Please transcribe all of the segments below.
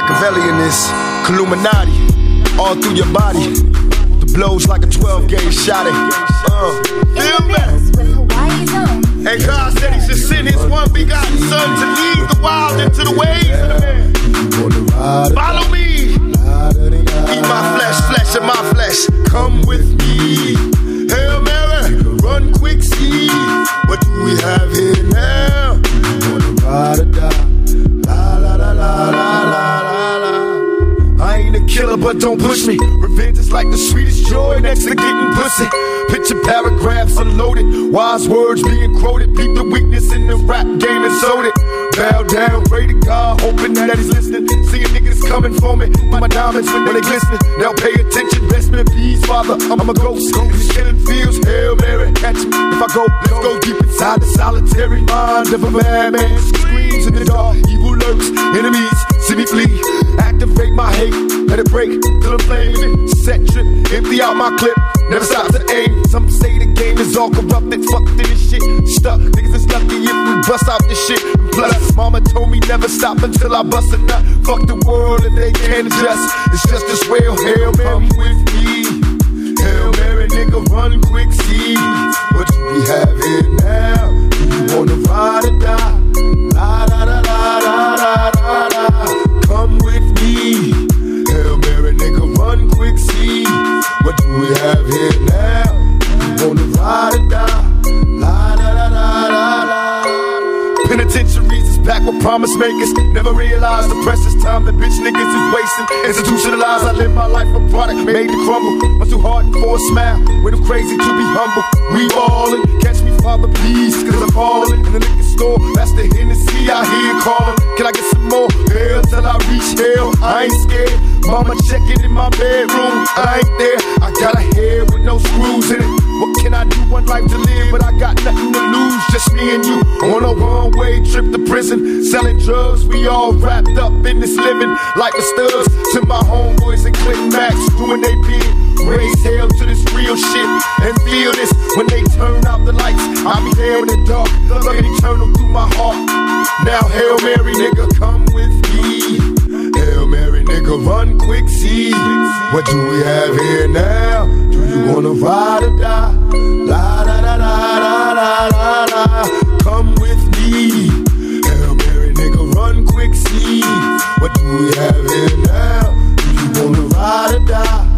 Machiavellian is Illuminati all through your body. The blows like a 12 gauge shot. It. Uh, feel me? And God said He should send His one begotten Son to lead the wild into the ways of the man. Follow me. Eat my flesh, flesh of my flesh. Come with me. Hail Mary, run quick, see. What do we have here now? Wanna ride or die? La la la la la la a killer, but don't push me. Revenge is like the sweetest joy next to getting pussy. Picture paragraphs unloaded, wise words being quoted. Beat the weakness in the rap game and sold it. Bow down, pray to God, hoping that he's listening. Seeing niggas coming for me, my diamonds when they glistening. Now pay attention, best in peace, father. I'm a ghost. These killing fields, Hail Mary, catch me if I go. Let's go deep inside the solitary mind of a madman. Screams in the dark, evil lurks, enemies see me flee. Activate my hate, let it break till I'm flaming. Set trip, empty out my clip. Never stop to aim. Some say the game is all corrupted, fucked in this shit. Stuck, niggas is lucky if we bust out this shit. Plus, mama told me never stop until I bust a nut. Fuck the world and they can't adjust. It's just as well, Hail Mary with me. Hail Mary, nigga, run quick, see what do we have here now. Do you wanna ride or die? La la promise makers. Never realize the precious time that bitch niggas is wasting. Institutionalized, I live my life a product made to crumble. I'm too hardened for a smile. When I'm crazy to be humble. We ballin', catch me, Father, please, cause I'm falling. In the liquor store, that's the Hennessy I hear callin'. Can I get some more? Hell till I reach hell. I ain't scared. Mama checking in my bedroom. I ain't there. I got a head with no screws in it. What can I do? One life to live, but I got nothing to lose. Just me and you on a one way trip to prison. Selling drugs, we all wrapped up in this living. Like the studs to my homeboys and Click Max doing they bid. Raise hell to this real shit and feel this when they turn out the lights. I'll be there in the dark, looking eternal through my heart. Now, Hail Mary, nigga, come with me. Hail Mary, nigga, run quick, see. What do we have here now? You wanna ride or die? La la la la la la la la. Come with me. Hail Mary, nigga, run quick, see. What do we have here now? Do you wanna ride or die?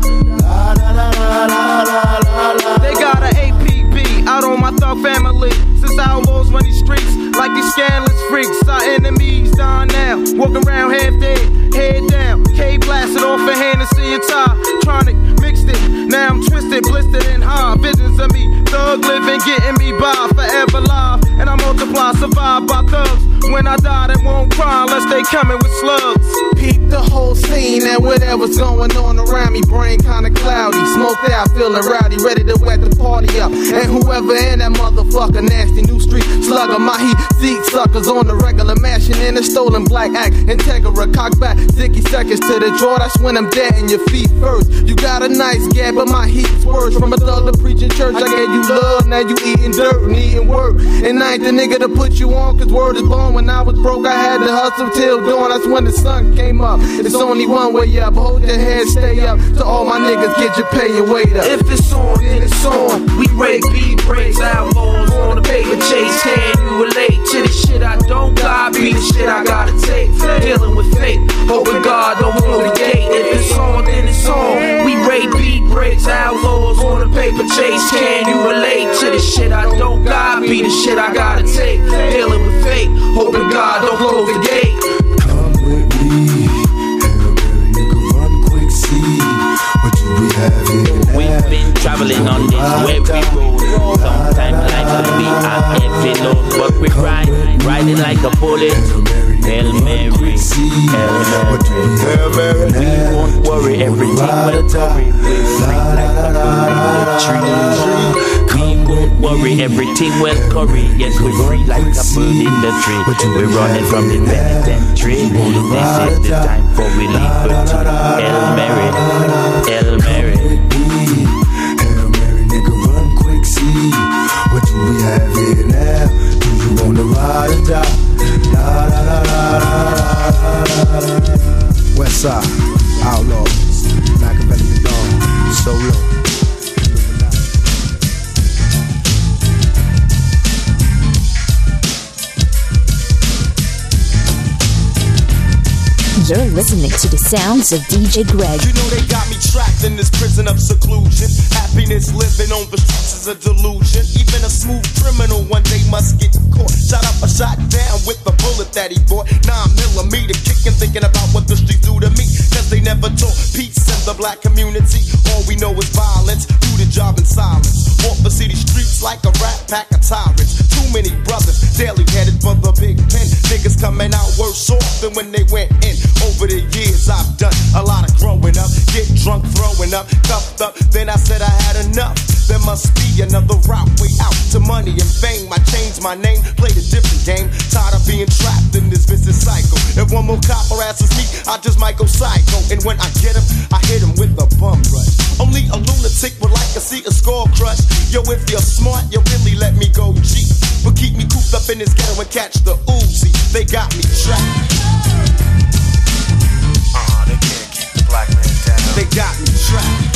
La la la la la la la la. They got an APB out on my thug family. Since I almost run these streets like these scandalous freaks. Our enemies down now. Walking around half dead, head down. K blasted off a Hennessy and tie. Tronic mixed it. Now I'm twisted, blistered, and high. Visions of me, thug living, getting me by. Forever live. And I multiply, survive by thugs. When I die, they won't cry unless they coming with slugs. Peep the whole scene and whatever's going on around me. Brain kinda cloudy, smoked out, feeling rowdy, ready to wet the party up. And whoever in that motherfucker, nasty new street slugger, my heat seek suckers on the regular, mashing in a stolen black act. Integra, cock back, 60 seconds to the draw. That's when I'm dead in your feet first. You got a nice gab, but my heat's worse. From a thug to preaching church, I gave you love, now you eating dirt and eating work. And I ain't the nigga to put you on, cause word is born. When I was broke, I had to hustle till dawn. That's when the sun came up. It's only one way up. Hold your head, stay up. To all my niggas, get your pay and wait up. If it's on, then it's on. We break beat breaks, outlaws on the paper chase. Can you relate to the shit I don't got? Be the shit I gotta take. Dealing with fate, hoping God don't close the gate. If it's on, then it's on. We break beat breaks, outlaws on the paper chase. Can you relate to the shit I don't got? Be the shit I gotta take. Dealing traveling on this weary road. Sometimes life can be a heavy load, but we ride, riding like a bullet. Hail Mary, Hail Mary. We won't worry, everything will hurry. We're free like a bird in the tree. We won't worry, everything will curry. Yes, we're free like a bird in the tree. We're running from the penitentiary. This is the time for we liberty. Hail Mary, Hail Mary. Here now? Do you wanna ride or die? La la la la la la la. Outlaw, Makaveli the Dawn, Solo. You're listening to the sounds of DJ Greg. You know they got me trapped in this prison of seclusion. Happiness living on the streets is a delusion. Even a smooth criminal one day must get caught. Shot up or shot down with the bullet that he bought. Nine millimeter kicking, thinking about what the streets do to me. Cause they never taught peace in the black community. All we know is violence. Do the job in silence. Walk the city streets like a rat pack of tyrants. Many brothers daily headed for the big pen. Niggas coming out worse off than when they went in. Over the years, I've done a lot of growing up, get drunk, throwing up, cuffed up. Then I said I had enough. There must be another route, way out to money and fame. I changed my name, played a different game. Tired of being trapped in this vicious cycle. If one more cop harasses me, I just might go psycho. And when I get him, I hit him with a bum rush. Only a lunatic would like to see a score crush. Yo, if you're smart, you really let me go G. But keep me cooped up in this ghetto and catch the Uzi. They got me trapped. Uh-uh, they can't keep the black man down. They got me trapped.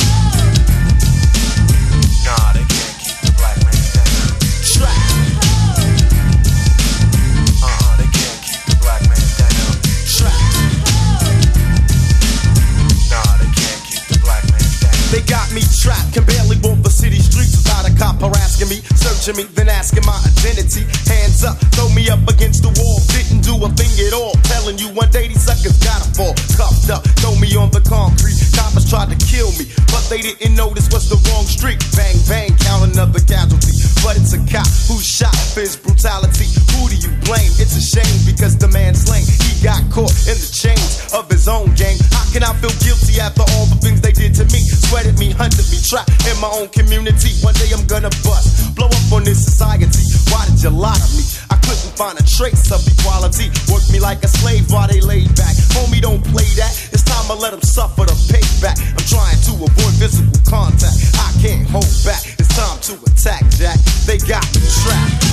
Me, me, then asking my identity. Hands up, throw me up against the wall, didn't do a thing at all. Telling you one day these suckers gotta fall. Cuffed up, throw me on the concrete. Coppers tried to kill me, but they didn't know this was the wrong street. Bang, bang, count another casualty. But it's a cop who shot his brutality. Who do you blame? It's a shame because the man's lame. He got caught in the chains of his own gang. How can I feel guilty after all the things they did to me? Sweated me, hunted me, trapped in my own community. One day I'm gonna bust, blow up on this society. Why did you lie to me? I couldn't find a trace of equality. Worked me like a slave while they laid back. Homie, don't play that. It's time to let them suffer the payback. I'm trying to avoid physical contact. I can't hold back. It's time to attack, Jack. They got me trapped.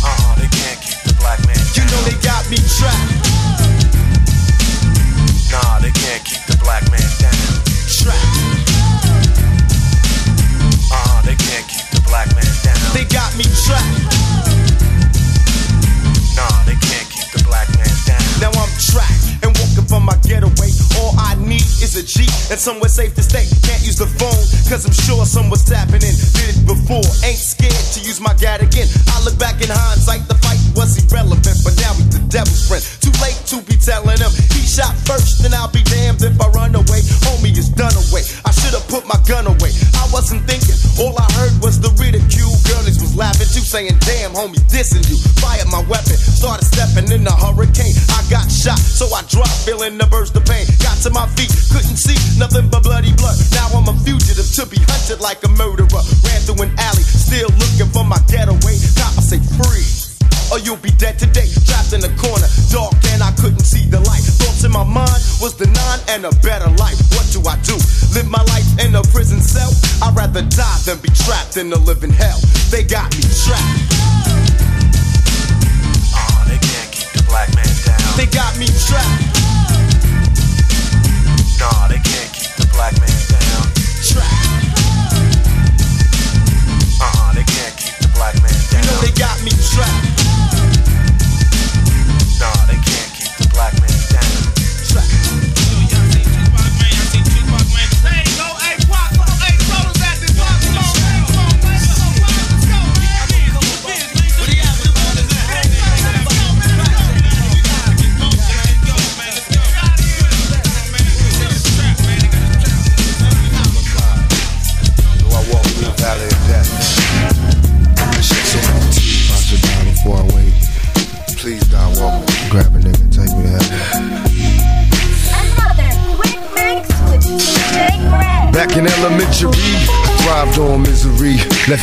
Uh-uh, they can't keep the black man down. You know they got me trapped. Nah, they can't keep the black man me trapped. Nah, they can't keep the black man down. Now I'm trapped and walking from my getaway. All I need is a Jeep and somewhere safe to stay. Can't use the phone, cause I'm sure someone's tapping in. Did it before, ain't scared to use my gat again. I look back in hindsight, the fight was irrelevant, but now he's the devil's friend. Too late to be telling him he shot first, and I'll be damned if I run saying, Damn, homie, dissing you. Fired my weapon, started stepping in the hurricane. I got shot, so I dropped, feeling the burst of pain. Got to my feet, couldn't see nothing but bloody blood. Now I'm a fugitive to be hunted like a murderer. Ran through an alley, still looking for my getaway. Cop, I say freeze. Or you'll be dead today, trapped was the nine and a better life. What do I do? Live my life in a prison cell? I'd rather die than be trapped in a living hell. They got me trapped. Uh-uh, they can't keep the black man down. They got me trapped. Nah, they can't keep the black man down. Trapped. Uh-uh, they can't keep the black man down. You know they got me trapped.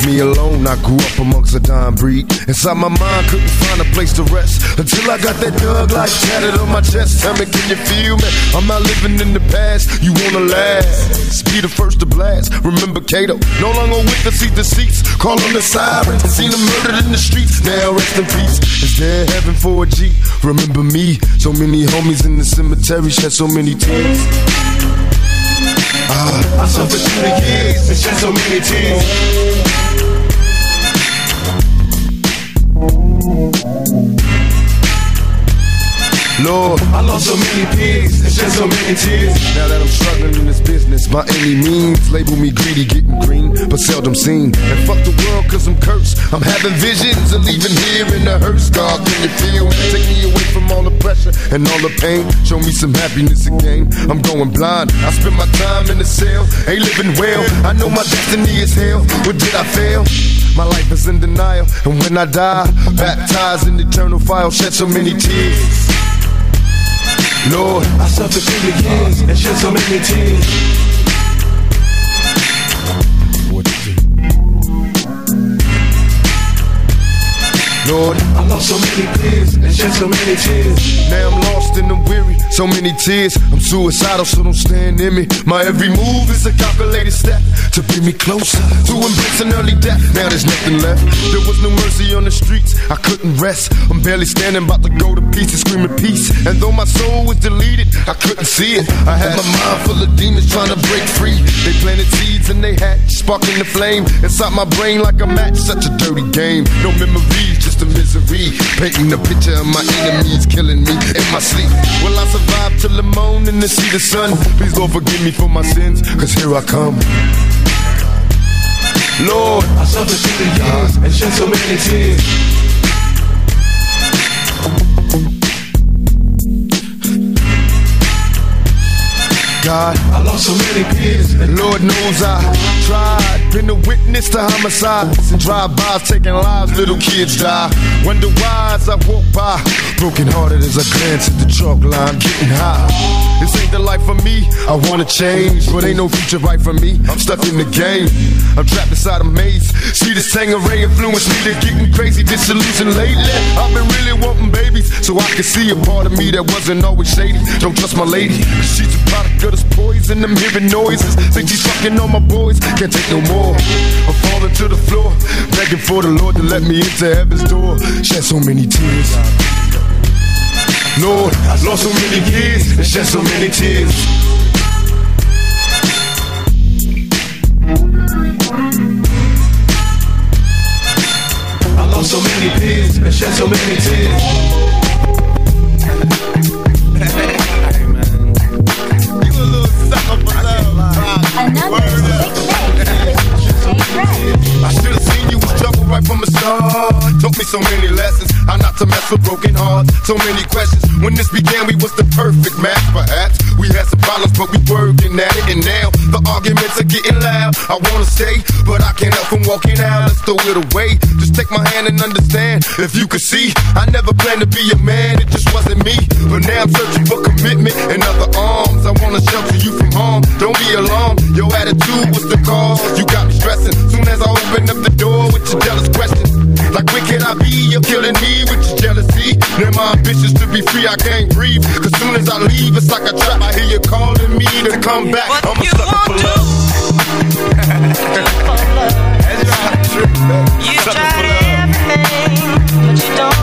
Me alone. I grew up amongst a dying breed. Inside my mind, couldn't find a place to rest until I got that dog like tatted on my chest. Tell me, can you feel me? I'm not living in the past. You wanna last? Be the first to blast. Remember Kato, no longer with the seat the seats. Call on the sirens. Seen them murdered in the streets. Now rest in peace. Is there heaven for a G? Remember me? So many homies in the cemetery shed so many tears. Ah, I suffered through the years and shed so many tears. Mm-hmm. Lord, I lost so many pigs and shed so many tears. Now that I'm struggling in this business, by any means, label me greedy, getting green, but seldom seen. And fuck the world, cause I'm cursed. I'm having visions of leaving here in the hearse. God, can you feel? Take me away from all the pressure and all the pain. Show me some happiness again. I'm going blind. I spend my time in the cell, ain't living well. I know my destiny is hell, What did I fail? My life is in denial, and when I die, baptized in eternal fire, shed so many tears. Lord, I the years and shed so many tears. Lord, so many peers and shed so many tears. Now I'm lost and I'm weary, so many tears. I'm suicidal, so don't stand in me. My every move is a calculated step to bring me closer to embracing early death. Now there's nothing left. There was no mercy on the streets. I couldn't rest. I'm barely standing, about to go to pieces, screaming peace. And though my soul was deleted, I couldn't see it. I had my mind full of demons trying to break free. They planted seeds and they hatched, sparking the flame inside my brain like a match. Such a dirty game. No memories, just a misery. Painting a picture of my enemies killing me in my sleep. Will I survive till the morning to see the sun? Please Lord forgive me for my sins, cause here I come. Lord, I suffered through the years and shed so many tears. God, I lost so many peers, and Lord knows I tried. Been a witness to homicides and drive-bys taking lives, little kids die. Wonder why as I walk by, broken hearted as I glance at the chalk line, getting high. This ain't the life for me. I wanna change, but ain't no future right for me. I'm stuck in the game. I'm trapped inside a maze. See this Tanqueray influence me to getting crazy, disillusioned lately. I've been really wanting babies, so I can see a part of me that wasn't always shady. Don't trust my lady, she's a product of this poison. I'm hearing noises. Think she's fucking on my boys. Can't take no more. I'm falling to the floor, begging for the Lord to let me into heaven's door. Shed so many tears. Lord, I lost so many years and shed so many tears. I lost so many peers and shed so many tears. Another Big I should have seen you was trouble right from the start. Taught me so many lessons. How not to mess with broken hearts. So many questions. When this began, we was the perfect match, perhaps. We had some problems, but we working at it. And now the arguments are getting loud. I wanna stay, but I can't help from walking out. Let's throw it away. Just take my hand and understand. If you could see, I never planned to be a man. It just wasn't me. But now I'm searching for commitment and other arms. I wanna shelter you from harm. Don't be alarmed. Your attitude was the cause. You got me stressing. Soon as I open up the door with your jealous questions. Like where can I be? You're killing me with your jealousy. Now my ambitions to be free, I can't breathe. Cause soon as I leave, it's like a trap. I hear you calling me to come back. What I'm a sucker for love. You tried everything, but you don't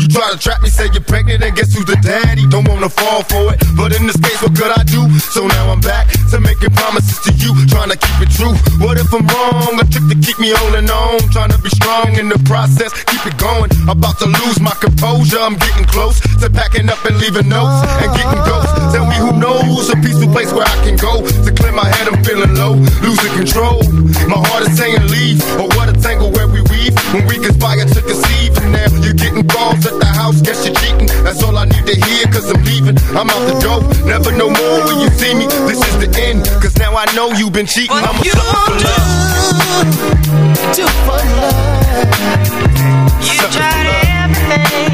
you try to trap me, say you're pregnant, and guess who's the daddy? Don't wanna fall for it, but in this case, what could I do? So now I'm back to making promises to you, trying to keep it true. What if I'm wrong? A trick to keep me holding on, trying to be strong in the process, keep it going. About to lose my composure, I'm getting close to packing up and leaving notes and getting ghosts. Tell me who knows a peaceful place where I can go to clear my head. I'm feeling low, losing control. My heart is saying leave, or what a tangle where we weave when we conspire to conceive. And now you're getting calls at the house, guess you're cheating. That's all I need to hear, cause I'm leaving. I'm out the door, never no more when you see me. This is the end, cause now I know you've been cheating. What I'm a you sucker for do? love. Do for love. You tried everything,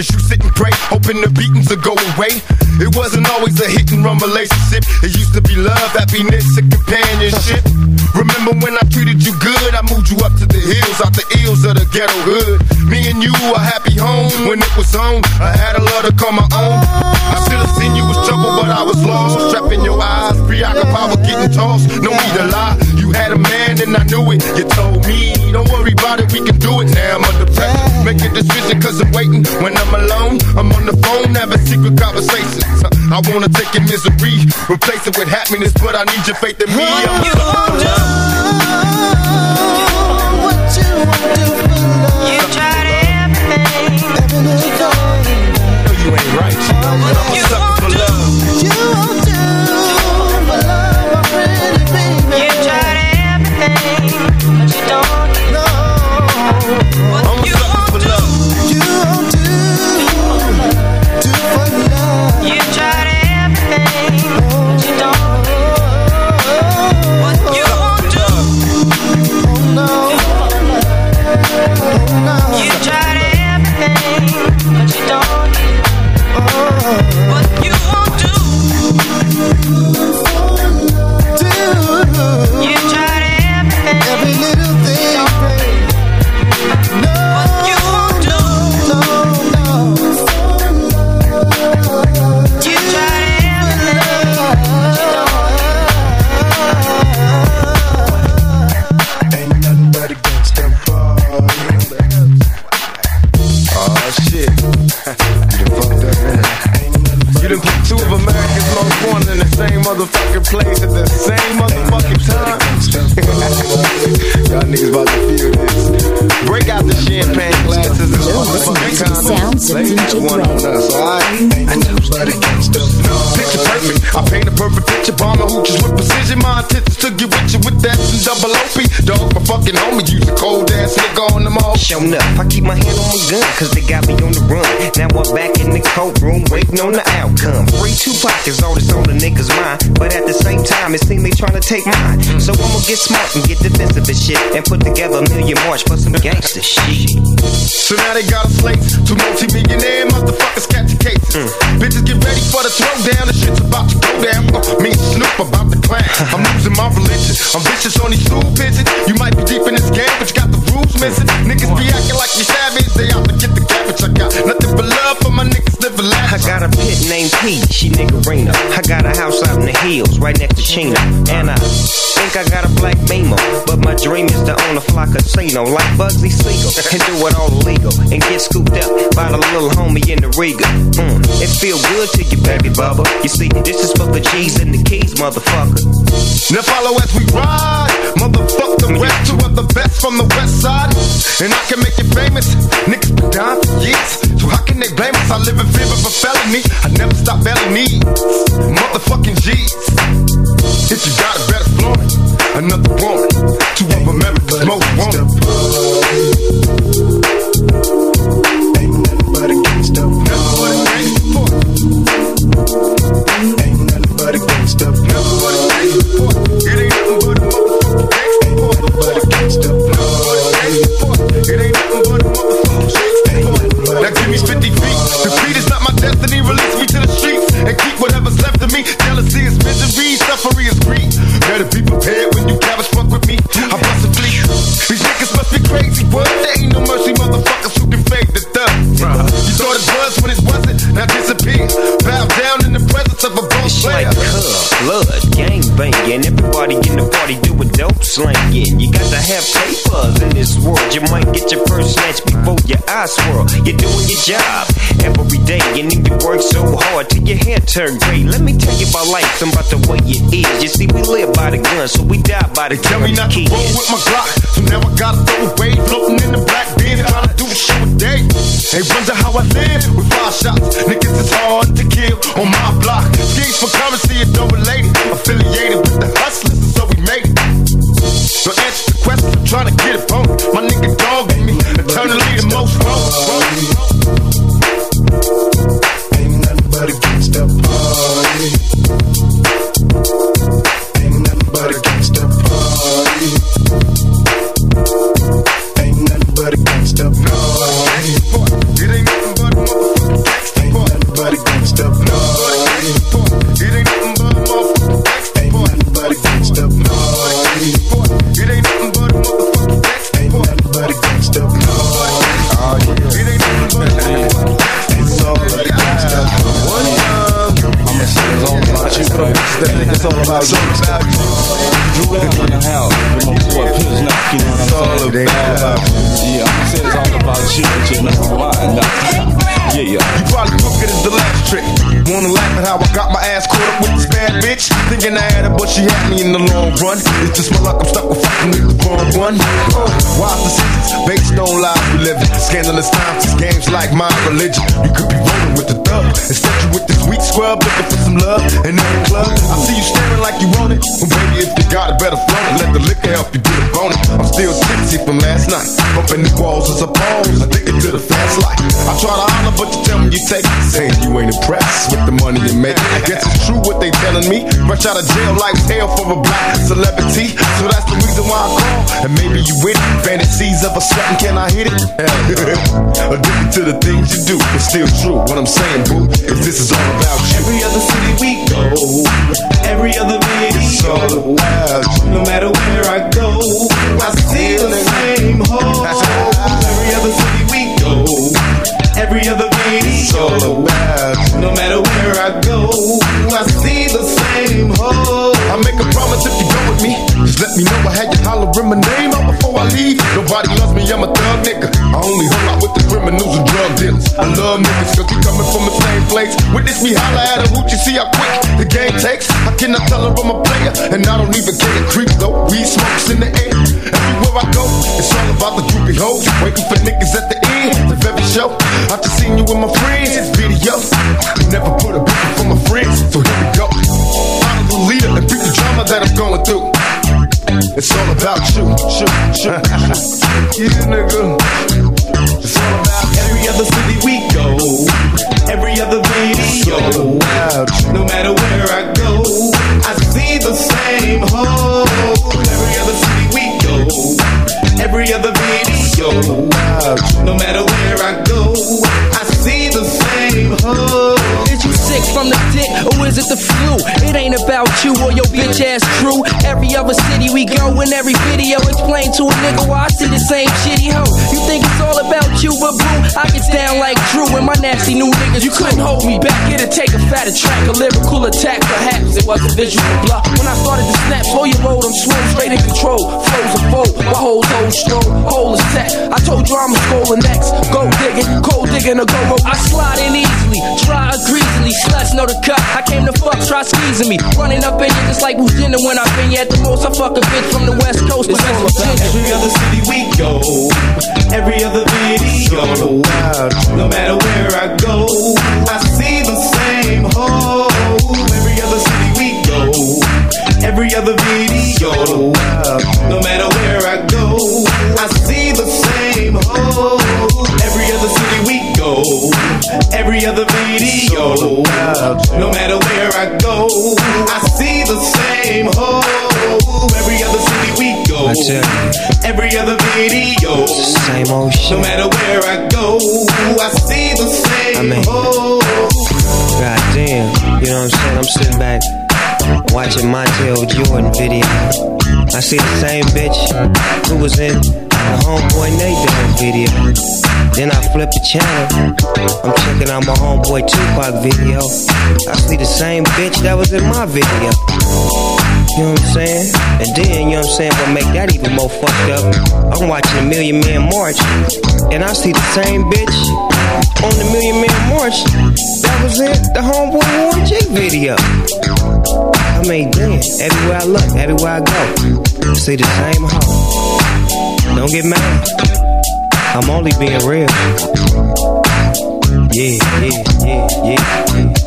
As you sit and pray, hoping the beatings will go away. It wasn't always a hit and run relationship. It used to be love, happiness, and companionship. Remember when I treated you good? I moved you up to the hills, out the ills of the ghetto hood. Me and you a happy home when it was on. I had a love to call my own. I should have seen you was trouble, but I was lost. Trapped in your eyes, preoccupied with getting tossed. No need to lie, you had a man and I knew it. You told me, don't worry about it, we can do it. Now I'm under pressure. Make a decision cause I'm waiting. When I'm alone, I'm on the phone having secret conversations. I wanna take your misery, replace it with happiness, but I need your faith in me. I'm a I paint a perfect picture. Bomber hooches with precision. My intentions to get with you with that and double OP. Dog, my fucking homie. Use a cold ass nigga on them all. Shown up, I keep my hand on my gun, cause they got me on the run. Now I'm back in the courtroom, waiting on the outcome. Free Tupac is all that's on the niggas' mind. But at the same time, it seems they trying to take mine. So I'ma get smart and get defensive and shit. And put together a million march for some gangster shit. So now they got a slate. Two multi-millionaire motherfuckers catch a case. Mm. Bitches get ready for the throwdown. The shit's about to Uh, me and Snoop about to clash. I'm losing my religion. I'm vicious on these stool pigeons. You might be deep in this game, but you got the rules missing. Niggas be acting like you savage. They out to get the cabbage. I got nothing but love for my niggas living I got a pit named P, she nigga niggerina. I got a house out in the hills, right next to Chino. And I think I got a black beamer. But my dream is to own a fly casino like Bugsy Siegel. And do it all illegal. And get scooped up by the little homie in the Regal. Mm, it feel good to you, baby bubba. You see, this is for the G's and the keys, motherfucker. Now follow as we ride. Motherfuck the rest, two of the best from the west side. And I can make it famous. Niggas been down for years. So how can they blame us? I live in fear of a felony. I never stop belly needs. Motherfucking G's. If you got it, better floor. Another woman. Two of America's most wanted. job every day. you then you work so hard till your hair turn gray. Let me tell you about life, and about the way it is. You see, we live by the gun, so we die by the gun. Tell me not to roll with my Glock, so now I gotta throw away. Floating in the black bin, trying to do the show a day. They wonder how I live with five shots. Niggas is hard to kill on my block. Games for currency and no related. Affiliated with the hustlers, so we made it. So answer the question, I'm trying to get it, phone. My nigga dog me, eternally the most. wrong. But a gangsta party. It ain't nothing but motherfucking It's all a gangsta party. It's all about you, bro. It's all about you. Drew in the house my boy Pills Knock, you know what I'm saying? Yeah, I'm saying it's all about you, but you know why not. Yeah, yeah. You probably took it as the last trick. Wanna laugh at how I got my ass caught up with this bad bitch? Thinking I had her, but she had me in the long run. It's just my luck, I'm stuck with fucking with the wrong one. Uh, wise decisions, based on lies we live in. Scandalous times, these games like my religion. You could be rolling with the thug. Instead, you with this weak scrub looking for some love. In the club, I see you staring like you want it. Well, baby, if you got it, better float it. Let the liquor help you get a bone. I'm still tipsy from last night. Bumping the walls as a pose. Addicted to the fast life. I try to holler, but you tell me you take. Saying you ain't impressed with the money you make. I guess it's true what they telling me. Rush out of jail, life's hell for a black celebrity. So that's the reason why I call. And maybe you with it. Fantasies of a sweating, can I hit it? Addicted to the things you do. It's still true. What I'm saying, boo, is this is all about you. Every other city we go, every other It's all video. about you. No matter where I go, I see the same hole. Every other city we go, every other No matter where I go, I see the same hole. I make a promise if you go with me. Just let me know I had you hollering my name out before I leave. Nobody loves me, I'm a thug nigga. I only hung out with the criminals and drug dealers. I love niggas cause we coming from the same place. Witness me holler at a hoot, you see how quick the game takes. I cannot tell her I'm a player, and I don't even care. Creep though, weed smokes in the air. Everywhere I go, it's all about the groupie hoes. Waiting for niggas at the end of every show. I just seen you with my friends, it's video. Never put a bitch for my friends, so here we go. Follow the leader and beat the drama that I'm going through. It's all about you, shoot, shoot, yeah, nigga. It's all about Every other city we go, every other video. No matter where I go, I see the same hole. Every other video. No matter where I go, is it the flu? It ain't about you or your bitch ass crew. Every other city we go in every video explain to a nigga why I see the same shitty hoe. You think it's all about you, but boo, I get down like Drew and my nasty new niggas. You couldn't hold me back. It'd take a fatter track, a lyrical attack. Perhaps it was a visual bluff. When I started to snap, slow your load, I'm swole, straight in control. Flows a fold, my whole toe stroll, hole is set. I told you I'm a scrolling next. Go digging, cold digging, a go. I slide in easily, try a greasily. Sluts know the cut. I came to fuck, try squeezing me. Running up in you just like who's dinner when I've been you at the most. I fuck a bitch from the west coast. It's all about Every other city we go, every other video. No matter where I go, I see the same hole. Every other city we go, every other video. Every other video. No matter where I go, I see the same hole. Every other city we go, I tell you, every other video. same old No matter where I go, I see the same I mean- hole. God damn, you know what I'm saying? I'm sitting back watching Montel Jordan video. I see the same bitch who was in the homeboy Dogg video. Then I flip the channel. I'm checking out my homeboy Tupac video. I see the same bitch that was in my video. You know what I'm saying? And then, you know what I'm saying, what make that even more fucked up, I'm watching a Million Man March, and I see the same bitch on the Million Man March that was in the Homeboy Warren G video. I mean, damn, everywhere I look, everywhere I go, I see the same hoe. Don't get mad. I'm only being real. Yeah, yeah, yeah, yeah.